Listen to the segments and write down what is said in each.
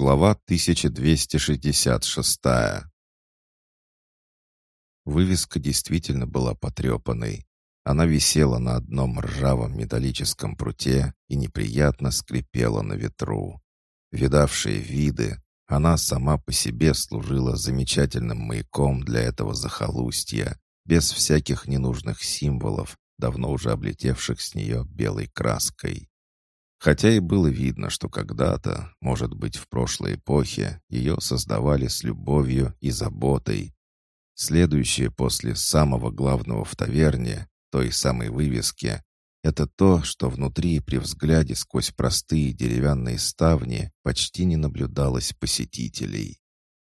Глава 1266 Вывеска действительно была потрепанной. Она висела на одном ржавом металлическом пруте и неприятно скрипела на ветру. Видавшие виды, она сама по себе служила замечательным маяком для этого захолустья, без всяких ненужных символов, давно уже облетевших с нее белой краской. Хотя и было видно, что когда-то, может быть, в прошлой эпохе, ее создавали с любовью и заботой. Следующее после самого главного в таверне, той самой вывески, это то, что внутри при взгляде сквозь простые деревянные ставни почти не наблюдалось посетителей.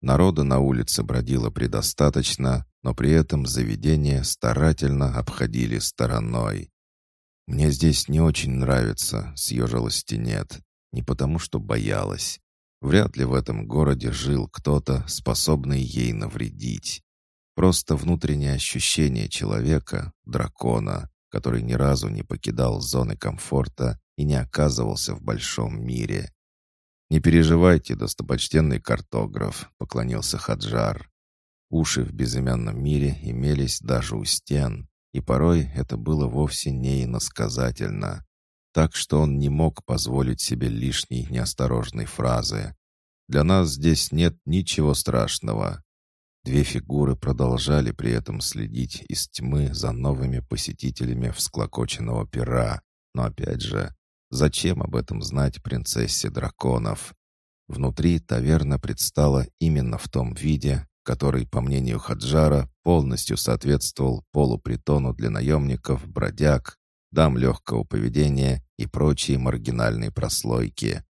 Народа на улице бродило предостаточно, но при этом заведение старательно обходили стороной. «Мне здесь не очень нравится», — съежилась Тенет. Не потому, что боялась. Вряд ли в этом городе жил кто-то, способный ей навредить. Просто внутреннее ощущение человека, дракона, который ни разу не покидал зоны комфорта и не оказывался в большом мире. «Не переживайте, достопочтенный картограф», — поклонился Хаджар. Уши в безымянном мире имелись даже у стен, и порой это было вовсе не иносказательно, так что он не мог позволить себе лишней неосторожной фразы. «Для нас здесь нет ничего страшного». Две фигуры продолжали при этом следить из тьмы за новыми посетителями всклокоченного пера, но опять же, зачем об этом знать принцессе драконов? Внутри таверна предстала именно в том виде, который, по мнению Хаджара, полностью соответствовал полупритону для наемников, бродяг, дам легкого поведения и прочие маргинальные прослойки.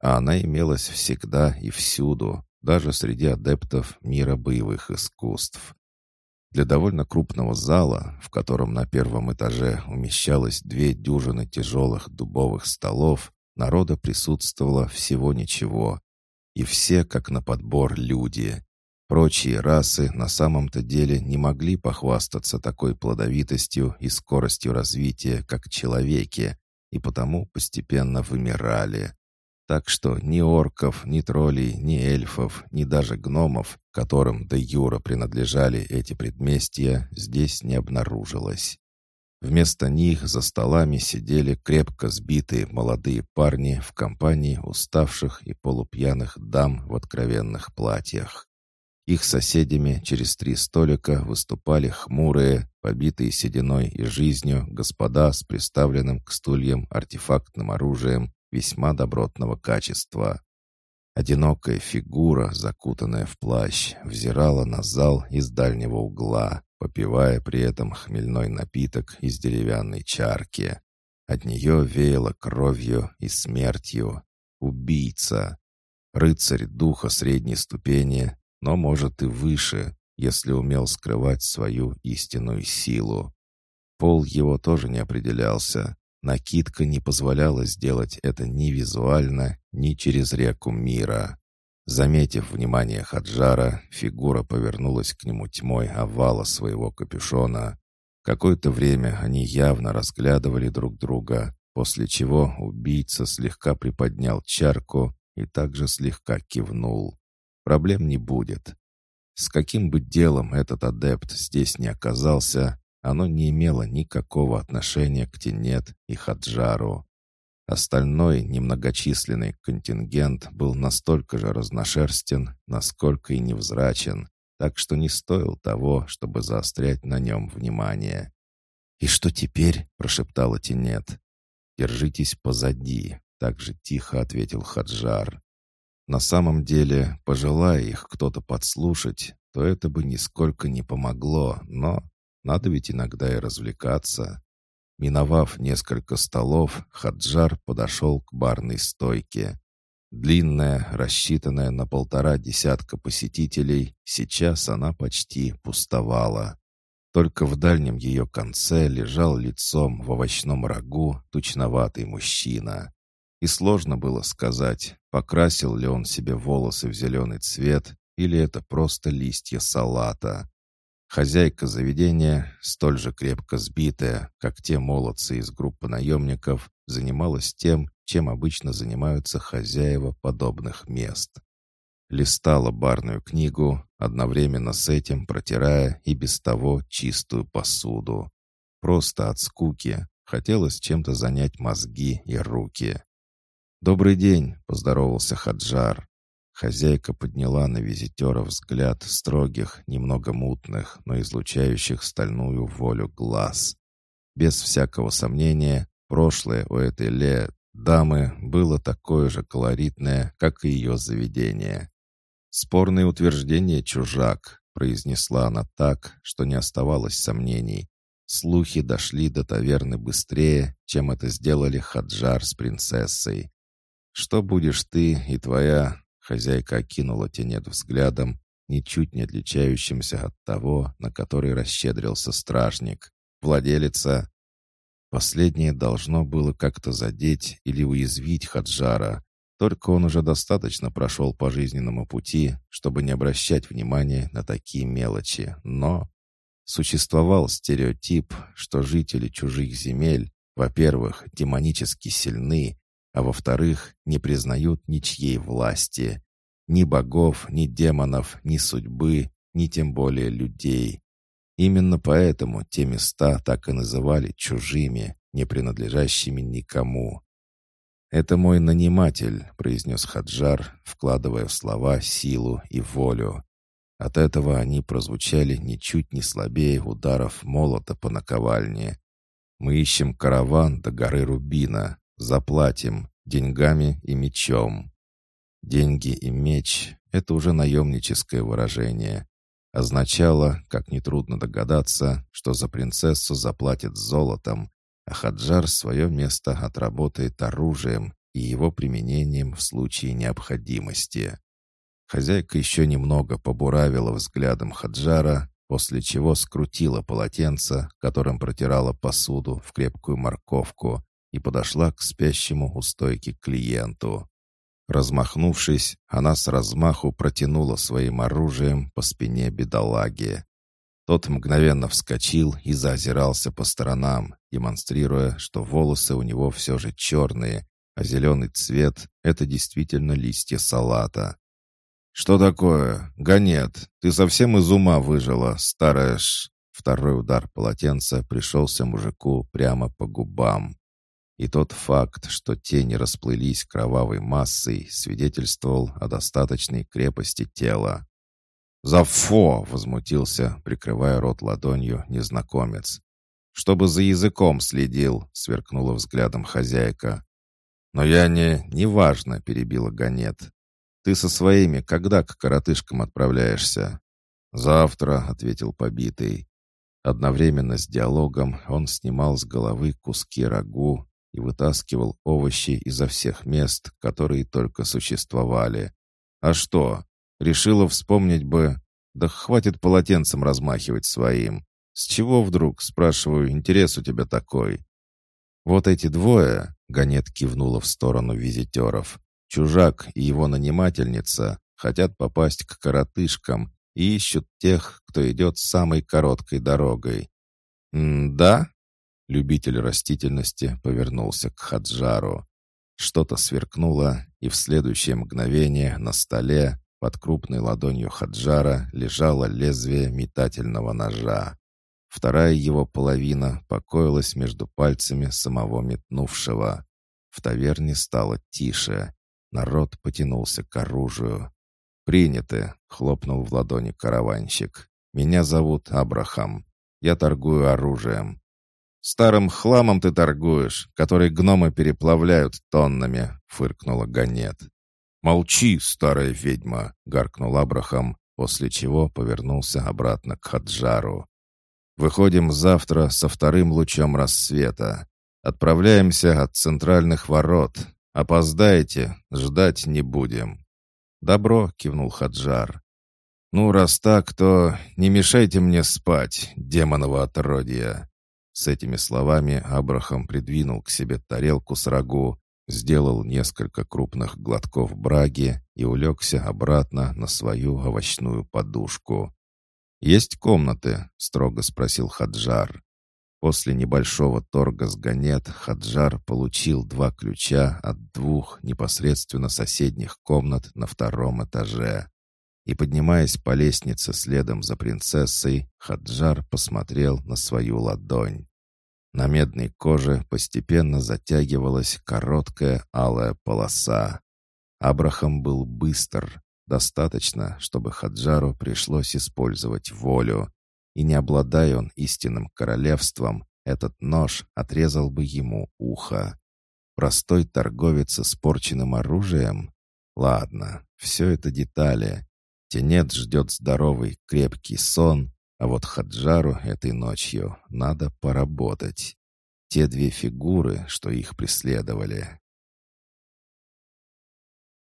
А она имелась всегда и всюду, даже среди адептов мира боевых искусств. Для довольно крупного зала, в котором на первом этаже умещалось две дюжины тяжелых дубовых столов, народа присутствовало всего ничего. И все, как на подбор, люди. Прочие расы на самом-то деле не могли похвастаться такой плодовитостью и скоростью развития, как человеки, и потому постепенно вымирали. Так что ни орков, ни троллей, ни эльфов, ни даже гномов, которым до юра принадлежали эти предместья, здесь не обнаружилось. Вместо них за столами сидели крепко сбитые молодые парни в компании уставших и полупьяных дам в откровенных платьях. Их соседями через три столика выступали хмурые, побитые сединой и жизнью господа с приставленным к стульям артефактным оружием весьма добротного качества. Одинокая фигура, закутанная в плащ, взирала на зал из дальнего угла, попивая при этом хмельной напиток из деревянной чарки. От нее веяло кровью и смертью. Убийца. Рыцарь духа средней ступени, но, может, и выше, если умел скрывать свою истинную силу. Пол его тоже не определялся. Накидка не позволяла сделать это ни визуально, ни через реку мира. Заметив внимание Хаджара, фигура повернулась к нему тьмой овала своего капюшона. Какое-то время они явно разглядывали друг друга, после чего убийца слегка приподнял чарку и также слегка кивнул проблем не будет. С каким бы делом этот адепт здесь не оказался, оно не имело никакого отношения к Тенет и Хаджару. Остальной немногочисленный контингент был настолько же разношерстен, насколько и невзрачен, так что не стоил того, чтобы заострять на нем внимание. «И что теперь?» — прошептала Тенет. «Держитесь позади», — так же тихо ответил Хаджар. На самом деле, пожелая их кто-то подслушать, то это бы нисколько не помогло, но надо ведь иногда и развлекаться. Миновав несколько столов, Хаджар подошел к барной стойке. Длинная, рассчитанная на полтора десятка посетителей, сейчас она почти пустовала. Только в дальнем ее конце лежал лицом в овощном рагу тучноватый мужчина. И сложно было сказать, покрасил ли он себе волосы в зеленый цвет или это просто листья салата. Хозяйка заведения, столь же крепко сбитая, как те молодцы из группы наемников, занималась тем, чем обычно занимаются хозяева подобных мест. Листала барную книгу, одновременно с этим протирая и без того чистую посуду. Просто от скуки хотелось чем-то занять мозги и руки. «Добрый день», — поздоровался Хаджар. Хозяйка подняла на визитера взгляд строгих, немного мутных, но излучающих стальную волю глаз. Без всякого сомнения, прошлое у этой Ле дамы было такое же колоритное, как и ее заведение. «Спорное утверждение, чужак», — произнесла она так, что не оставалось сомнений. Слухи дошли до таверны быстрее, чем это сделали Хаджар с принцессой. «Что будешь ты и твоя Хозяйка окинула тенет взглядом, ничуть не отличающимся от того, на который расщедрился стражник. Владелица... Последнее должно было как-то задеть или уязвить Хаджара, только он уже достаточно прошел по жизненному пути, чтобы не обращать внимания на такие мелочи. Но существовал стереотип, что жители чужих земель, во-первых, демонически сильны, а во-вторых, не признают ничьей власти. Ни богов, ни демонов, ни судьбы, ни тем более людей. Именно поэтому те места так и называли чужими, не принадлежащими никому. «Это мой наниматель», — произнес Хаджар, вкладывая в слова силу и волю. От этого они прозвучали ничуть не слабее ударов молота по наковальне. «Мы ищем караван до горы Рубина. Заплатим деньгами и мечом. Деньги и меч — это уже наемническое выражение. Означало, как нетрудно догадаться, что за принцессу заплатят золотом, а Хаджар свое место отработает оружием и его применением в случае необходимости. Хозяйка еще немного побуравила взглядом Хаджара, после чего скрутила полотенце, которым протирала посуду в крепкую морковку, и подошла к спящему у стойки клиенту. Размахнувшись, она с размаху протянула своим оружием по спине бедолаги. Тот мгновенно вскочил и заозирался по сторонам, демонстрируя, что волосы у него все же черные, а зеленый цвет — это действительно листья салата. «Что такое? Ганет, ты совсем из ума выжила, старая ш...» Второй удар полотенца пришелся мужику прямо по губам. И тот факт, что тени расплылись кровавой массой, свидетельствовал о достаточной крепости тела. «Зафо!» — возмутился, прикрывая рот ладонью, незнакомец. «Чтобы за языком следил», — сверкнула взглядом хозяйка. «Но я не... неважно», — перебила Ганет. «Ты со своими когда к коротышкам отправляешься?» «Завтра», — ответил побитый. Одновременно с диалогом он снимал с головы куски рагу и вытаскивал овощи изо всех мест, которые только существовали. А что? Решила вспомнить бы... Да хватит полотенцем размахивать своим. С чего вдруг, спрашиваю, интерес у тебя такой? Вот эти двое, Ганет кивнула в сторону визитеров, чужак и его нанимательница, хотят попасть к коротышкам и ищут тех, кто идет самой короткой дорогой. «Да?» Любитель растительности повернулся к Хаджару. Что-то сверкнуло, и в следующее мгновение на столе под крупной ладонью Хаджара лежало лезвие метательного ножа. Вторая его половина покоилась между пальцами самого метнувшего. В таверне стало тише. Народ потянулся к оружию. «Приняты!» — хлопнул в ладони караванщик. «Меня зовут Абрахам. Я торгую оружием. «Старым хламом ты торгуешь, который гномы переплавляют тоннами», — фыркнула Ганет. «Молчи, старая ведьма», — гаркнул Абрахам, после чего повернулся обратно к Хаджару. «Выходим завтра со вторым лучом рассвета. Отправляемся от центральных ворот. Опоздаете, ждать не будем». «Добро», — кивнул Хаджар. «Ну, раз так, то не мешайте мне спать, демоново отродье». С этими словами Абрахам придвинул к себе тарелку с рагу, сделал несколько крупных глотков браги и улегся обратно на свою овощную подушку. «Есть комнаты?» — строго спросил Хаджар. После небольшого торга с Ганет Хаджар получил два ключа от двух непосредственно соседних комнат на втором этаже. И, поднимаясь по лестнице следом за принцессой, Хаджар посмотрел на свою ладонь. На медной коже постепенно затягивалась короткая алая полоса. Абрахам был быстр, достаточно, чтобы Хаджару пришлось использовать волю, и не обладая он истинным королевством, этот нож отрезал бы ему ухо. Простой торговец с испорченным оружием? Ладно, все это детали. Тенет ждет здоровый, крепкий сон, а вот Хаджару этой ночью надо поработать. Те две фигуры, что их преследовали,